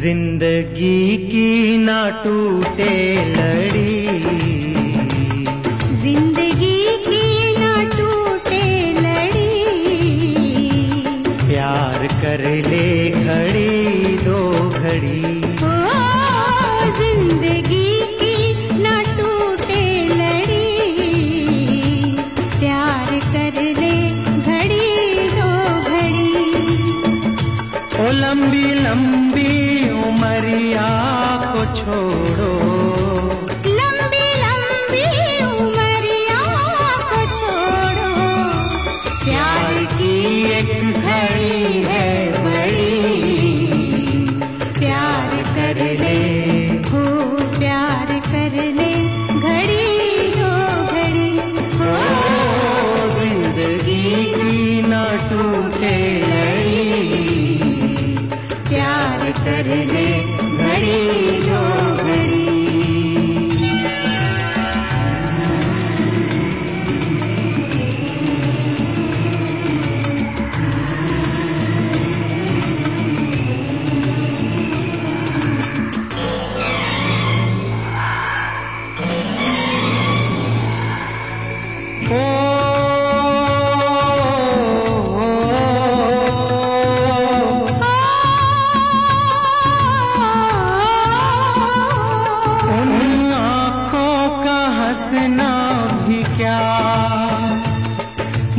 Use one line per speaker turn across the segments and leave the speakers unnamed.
ज़िंदगी की ना टूटे लड़ी। छोड़ो।
लंबी लंबी उमरिया को छोड़ो।
प्यार की एक घड़ी है बड़ी। प्यार कर ले
हो प्यार कर ले। घड़ी दो घड़ी हो।
ओ ज़िंदगी की ना टूटे लड़ी। प्यार कर ले। घड़ी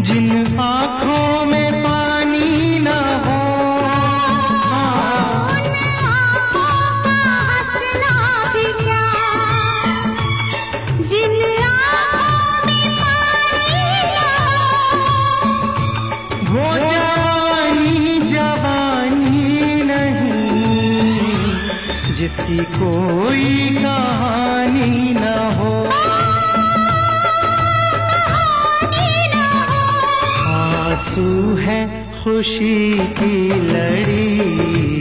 जिन आँखों में पानी न हो। जिसकी कोई कहानी न हो। आँसू है खुशी की लड़ी।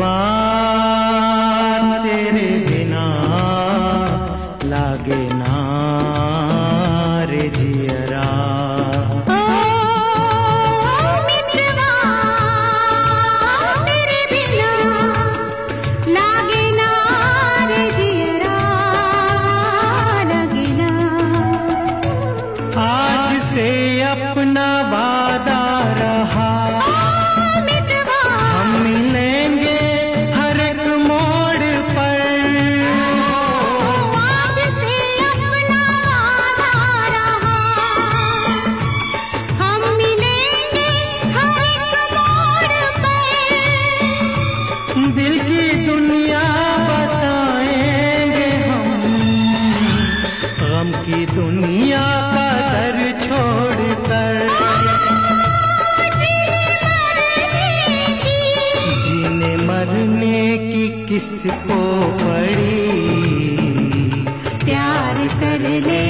मितवा तेरे बिना लागे ना रे जियरा।
ओ मित्रवा तेरे बिना लागे ना रे जियरा लगे ना।
से अपना गम की दुनिया का दर छोड़ कर जीने मरने की किसको पड़ी?
प्यार कर ले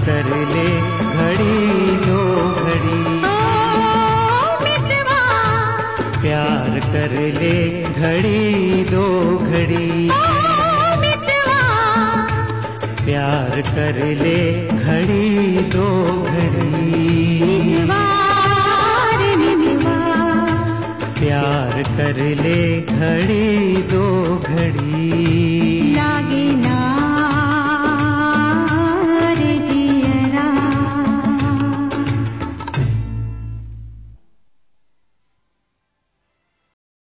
कर ले घड़ी दो घड़ी। प्यार कर ले
घड़ी दो घड़ी। प्यार
कर ले घड़ी दो घड़ी।
प्यार कर ले घड़ी दो